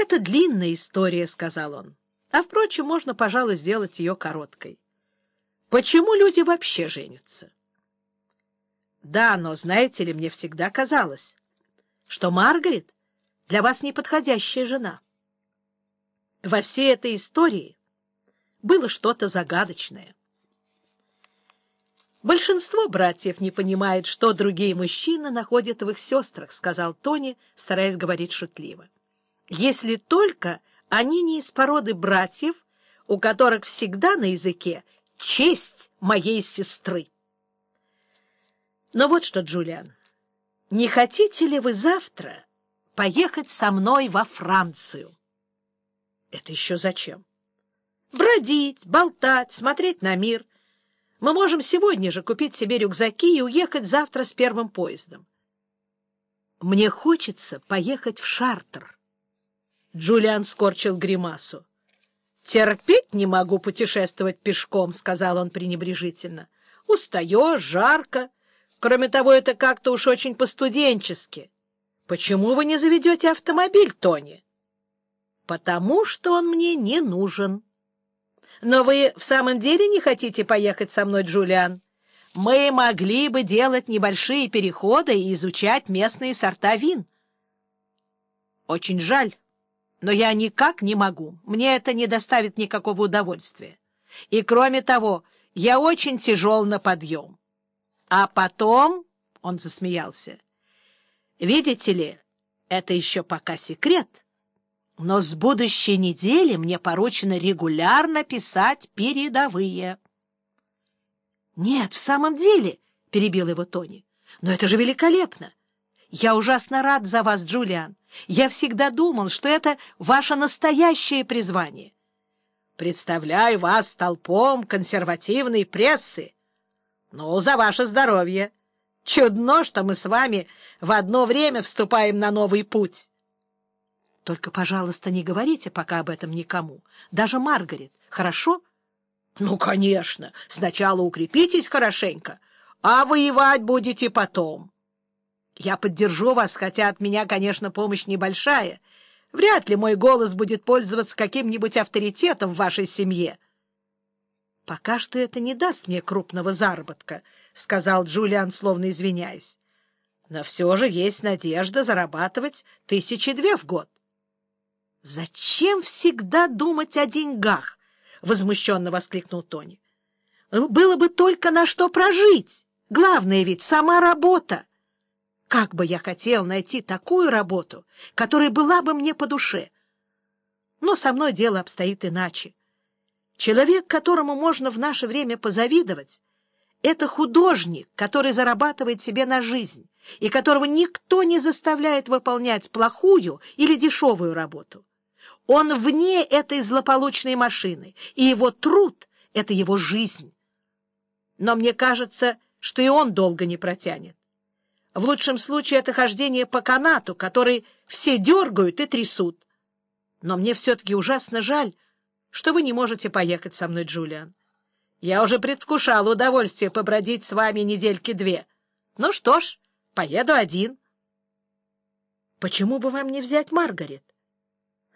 Это длинная история, — сказал он. А, впрочем, можно, пожалуй, сделать ее короткой. Почему люди вообще женятся? Да, но, знаете ли, мне всегда казалось, что Маргарет для вас неподходящая жена. Во всей этой истории было что-то загадочное. Большинство братьев не понимает, что другие мужчины находят в их сестрах, — сказал Тони, стараясь говорить шутливо. Если только они не из породы братьев, у которых всегда на языке честь моей сестры. Но вот что, Джулиан, не хотите ли вы завтра поехать со мной во Францию? Это еще зачем? Бродить, болтать, смотреть на мир. Мы можем сегодня же купить себе рюкзаки и уехать завтра с первым поездом. Мне хочется поехать в Шартер. Джулиан скорчил гримасу. «Терпеть не могу путешествовать пешком», — сказал он пренебрежительно. «Устаешь, жарко. Кроме того, это как-то уж очень по-студенчески. Почему вы не заведете автомобиль, Тони?» «Потому что он мне не нужен». «Но вы в самом деле не хотите поехать со мной, Джулиан? Мы могли бы делать небольшие переходы и изучать местные сорта вин». «Очень жаль» но я никак не могу. Мне это не доставит никакого удовольствия. И, кроме того, я очень тяжел на подъем. А потом, — он засмеялся, — видите ли, это еще пока секрет, но с будущей недели мне поручено регулярно писать передовые. — Нет, в самом деле, — перебил его Тони, — но это же великолепно. Я ужасно рад за вас, Джулиан. Я всегда думал, что это ваше настоящее призвание. Представляю вас толпом консервативной прессы. Ну, за ваше здоровье. Чудно, что мы с вами в одно время вступаем на новый путь. Только, пожалуйста, не говорите пока об этом никому, даже Маргарет, хорошо? Ну, конечно, сначала укрепитесь хорошенько, а воевать будете потом. Я поддержу вас, хотя от меня, конечно, помощь небольшая. Вряд ли мой голос будет пользоваться каким-нибудь авторитетом в вашей семье. — Пока что это не даст мне крупного заработка, — сказал Джулиан, словно извиняясь. — Но все же есть надежда зарабатывать тысячи две в год. — Зачем всегда думать о деньгах? — возмущенно воскликнул Тони. — Было бы только на что прожить. Главное ведь сама работа. Как бы я хотел найти такую работу, которая была бы мне по душе. Но со мной дело обстоит иначе. Человек, которому можно в наше время позавидовать, это художник, который зарабатывает себе на жизнь и которого никто не заставляет выполнять плохую или дешевую работу. Он вне этой злополучной машины, и его труд — это его жизнь. Но мне кажется, что и он долго не протянет. В лучшем случае это хождение по канату, который все дергают и трясут. Но мне все-таки ужасно жаль, что вы не можете поехать со мной, Джулиан. Я уже предвкушал удовольствие побродить с вами недельки две. Ну что ж, поеду один. Почему бы вам не взять Маргарет?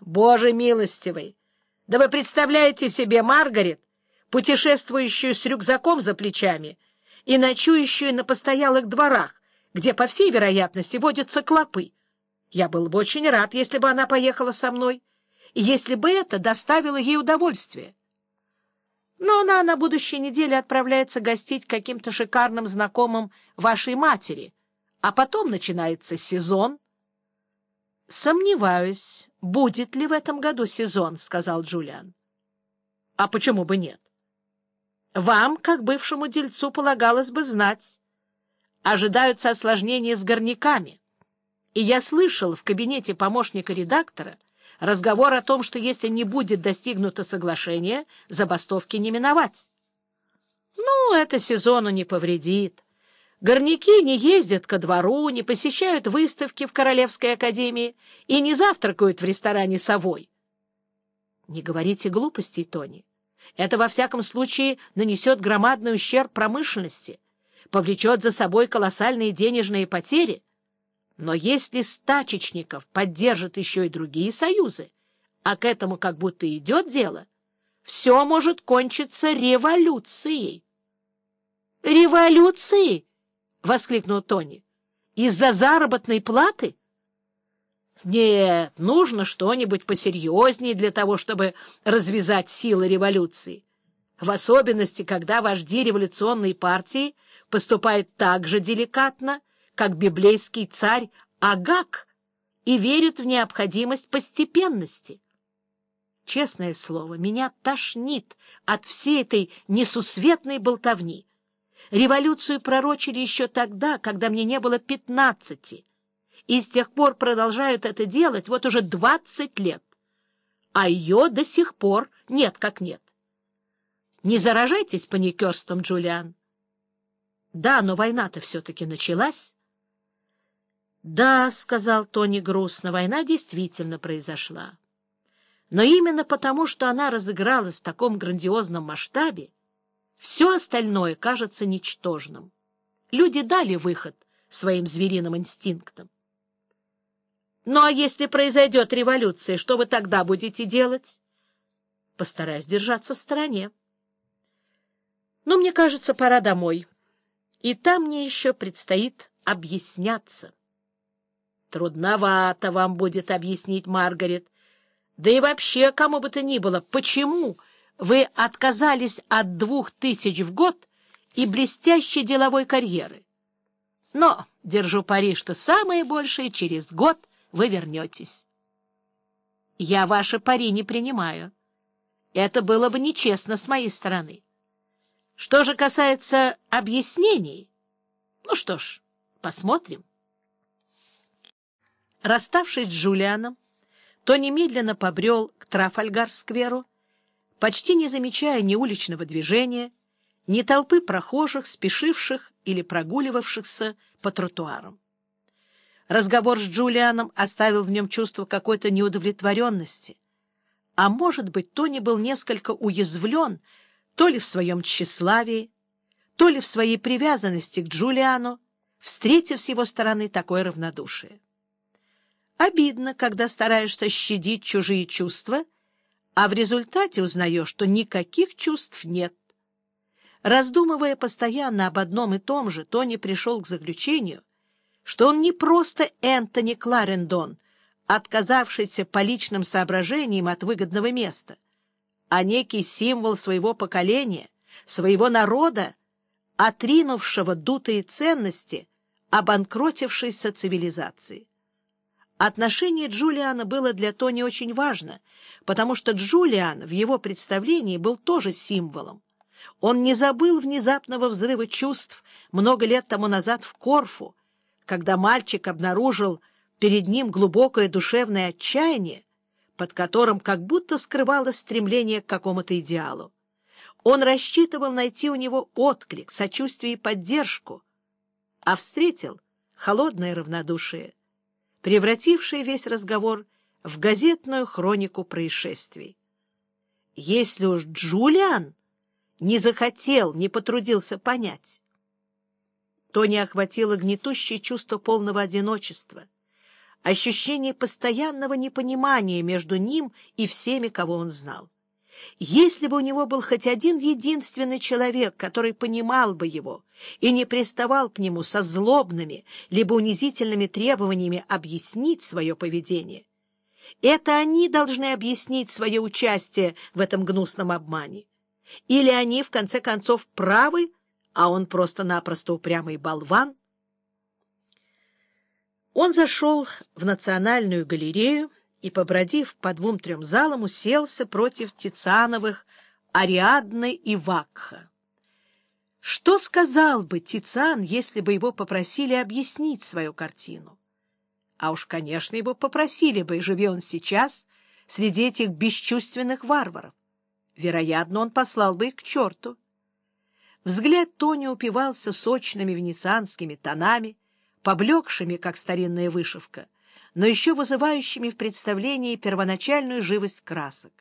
Боже милостивый! Да вы представляете себе Маргарет, путешествующую с рюкзаком за плечами и ночующую на постоялых дворах, где, по всей вероятности, водятся клопы. Я был бы очень рад, если бы она поехала со мной, и если бы это доставило ей удовольствие. Но она на будущей неделе отправляется гостить каким-то шикарным знакомым вашей матери, а потом начинается сезон. — Сомневаюсь, будет ли в этом году сезон, — сказал Джулиан. — А почему бы нет? Вам, как бывшему дельцу, полагалось бы знать, ожидаются осложнения с горняками. И я слышал в кабинете помощника редактора разговор о том, что если не будет достигнуто соглашение, забастовки не миновать. Ну, это сезону не повредит. Горняки не ездят ко двору, не посещают выставки в Королевской академии и не завтракают в ресторане «Совой». Не говорите глупостей, Тони. Это, во всяком случае, нанесет громадный ущерб промышленности — повлечет за собой колоссальные денежные потери. Но если стачечников поддержат еще и другие союзы, а к этому как будто идет дело, все может кончиться революцией. «Революции!» — воскликнул Тони. «Из-за заработной платы?» «Нет, нужно что-нибудь посерьезнее для того, чтобы развязать силы революции. В особенности, когда вожди революционной партии поступают так же деликатно, как библейский царь Агак, и верят в необходимость постепенности. Честное слово, меня тошнит от всей этой несусветной болтовни. Революцию пророчили еще тогда, когда мне не было пятнадцати, и с тех пор продолжают это делать вот уже двадцать лет. А ее до сих пор нет как нет. Не заражайтесь паникерством, Джулиан. Да, но война-то все-таки началась. Да, — сказал Тони грустно, — война действительно произошла. Но именно потому, что она разыгралась в таком грандиозном масштабе, все остальное кажется ничтожным. Люди дали выход своим звериным инстинктам. Ну а если произойдет революция, что вы тогда будете делать? Постараюсь держаться в стороне. Но мне кажется, пора домой. И там мне еще предстоит объясняться. Трудновато вам будет объяснить, Маргарет. Да и вообще, кому бы то ни было, почему вы отказались от двух тысяч в год и блестящей деловой карьеры. Но, держу пари, что самое большее через год вы вернетесь. Я ваши пари не принимаю. Это было бы нечестно с моей стороны. Что же касается объяснений, ну что ж, посмотрим. Расставшись с Джулианом, то немедленно побрел к Трафальгар-скверу, почти не замечая ни уличного движения, ни толпы прохожих, спешивших или прогуливавшихся по тротуарам. Разговор с Джулианом оставил в нем чувство какой-то неудовлетворенности, а, может быть, Тони был несколько уязвлен то ли в своем тщеславии, то ли в своей привязанности к Джулиану, встретив с его стороны такое равнодушие. Обидно, когда стараешься щадить чужие чувства, а в результате узнаешь, что никаких чувств нет. Раздумывая постоянно об одном и том же, Тони пришел к заключению, что он не просто Энтони Кларендон, отказавшийся по личным соображениям от выгодного места, а некий символ своего поколения, своего народа, отринувшего дутые ценности обанкротившейся цивилизации. Отношение Джулиана было для Тони очень важно, потому что Джулиан в его представлении был тоже символом. Он не забыл внезапного взрыва чувств много лет тому назад в Корфу, когда мальчик обнаружил перед ним глубокое душевное отчаяние, под которым как будто скрывалось стремление к какому-то идеалу. Он рассчитывал найти у него отклик, сочувствие и поддержку, а встретил холодное равнодушие превративший весь разговор в газетную хронику происшествий. Если уж Джулиан не захотел, не потрудился понять, то не охватило гнетущее чувство полного одиночества, ощущение постоянного непонимания между ним и всеми, кого он знал. Если бы у него был хоть один единственный человек, который понимал бы его и не приставал к нему со злобными либо унизительными требованиями объяснить свое поведение, это они должны объяснить свое участие в этом гнусном обмане. Или они, в конце концов, правы, а он просто-напросто упрямый болван? Он зашел в Национальную галерею, и, побродив по двум-трем залам, уселся против Тициановых Ариадны и Вакха. Что сказал бы Тициан, если бы его попросили объяснить свою картину? А уж, конечно, его попросили бы, живи он сейчас среди этих бесчувственных варваров. Вероятно, он послал бы их к черту. Взгляд Тони упивался сочными венецианскими тонами, поблекшими, как старинная вышивка — но еще вызывающими в представлении первоначальную живость красок.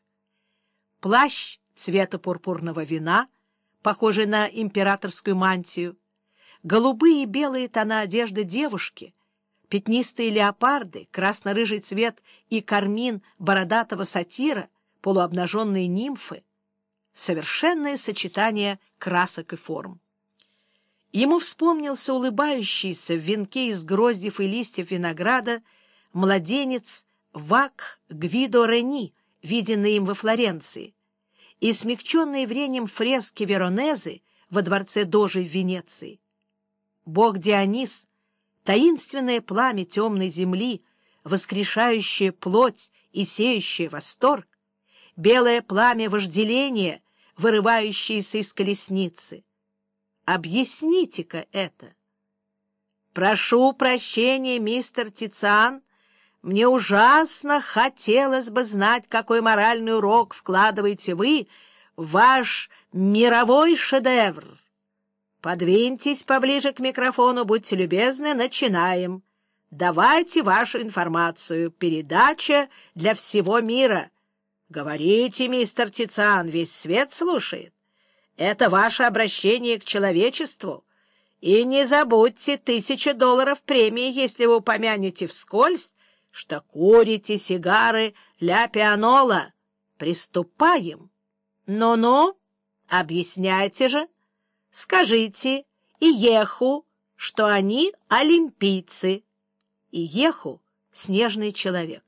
Плащ цвета пурпурного вина, похожий на императорскую мантию, голубые и белые тона одежды девушки, пятнистые леопарды, красно-рыжий цвет и кармин бородатого сатира, полуобнаженные нимфы — совершенное сочетание красок и форм. Ему вспомнился улыбающийся в венке из гроздьев и листьев винограда младенец Вак Гвидо Рени, виденный им во Флоренции, и смягченные временем фрески Веронезы во дворце Дожи в Венеции. Бог Дионис, таинственное пламя темной земли, воскрешающее плоть и сеющее восторг, белое пламя вожделения, вырывающееся из колесницы. Объясните-ка это. Прошу прощения, мистер Тициан, мне ужасно хотелось бы знать, какой моральный урок вкладываете вы в ваш мировой шедевр. Подвиньтесь поближе к микрофону, будьте любезны, начинаем. Давайте вашу информацию. Передача для всего мира. Говорите, мистер Тициан, весь свет слушает. Это ваше обращение к человечеству. И не забудьте тысячи долларов премии, если вы упомянете вскользь, что курите сигары ля пианола. Приступаем. Ну-ну, объясняйте же. Скажите Иеху, что они олимпийцы. Иеху — снежный человек.